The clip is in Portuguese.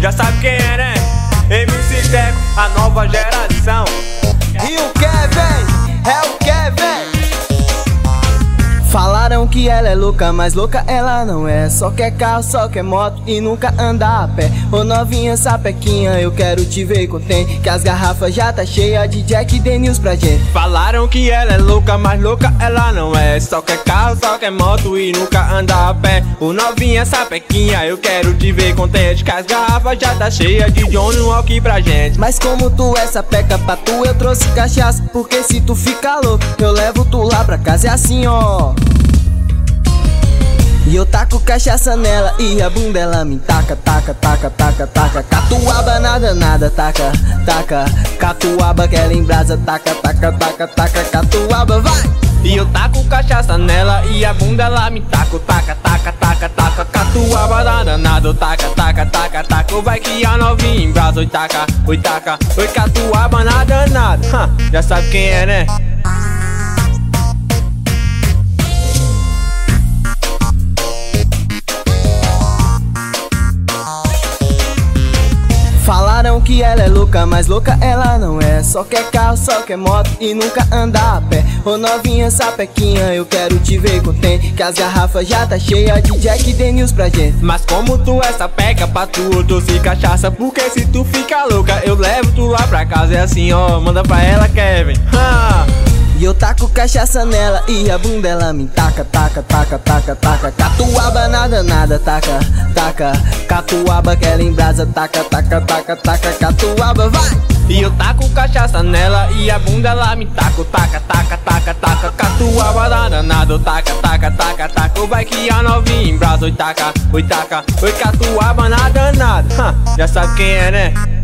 Já sabe quem é, né? MC Teco, a nova geração. Que ela é louca, mas louca ela não é. Só quer carro, só quer moto e nunca anda a pé. Ô novinha sapequinha, eu quero te ver contente. Que as garrafas já tá cheia de Jack Daniels pra gente. Falaram que ela é louca, mas louca ela não é. Só quer carro, só quer moto e nunca anda a pé. Ô novinha sapequinha, eu quero te ver contente. Que as garrafas já tá cheia de Johnny Walk pra gente. Mas como tu é sapeca pra tu, eu trouxe cachaça. Porque se tu fica louco, eu levo tu lá pra casa. É assim, ó. Eu taco cachaça nela e a bunda ela me taca, taca, taca, taca, taca. Catuaba nada, nada, taca, taca. Catuaba que ela embrasa, taca, taca, taca, taca. Catuaba, vai! E eu taco cachaça nela e a bunda ela me taca, taca, taca, taca, taca. Catuaba danado, taca, taca, taca, taca. Vai que a novinha embrasa, oi taca, oi taca. Oi catuaba nada, nada. Já sabe quem é, né? Falaram que ela é louca, mas louca ela não é. Só quer carro, só quer moto e nunca anda a pé. Ô novinha sapequinha, eu quero te ver contente. Que as garrafas já tá cheia de Jack Daniels pra gente. Mas como tu é sapeca pra tu, eu trouxe cachaça. Porque se tu fica louca, eu levo tu lá pra casa. É assim, ó, manda pra ela, Kevin. Ha! E eu taco cachaça nela e a bunda ela me taca, taca, taca, taca, taca. Catuaba nada, nada, taca, taca. Catuaba que ela embrasa, taca, taca, taca, taca. Catuaba, vai! E eu taco cachaça nela e a bunda ela me taca, taca, taca, taca, taca. Catuaba danado, taca, taca, taca, taca. Vai que a novinha embrasa, oi taca, oi taca. Oi catuaba nada, nada. Já sabe quem é, né?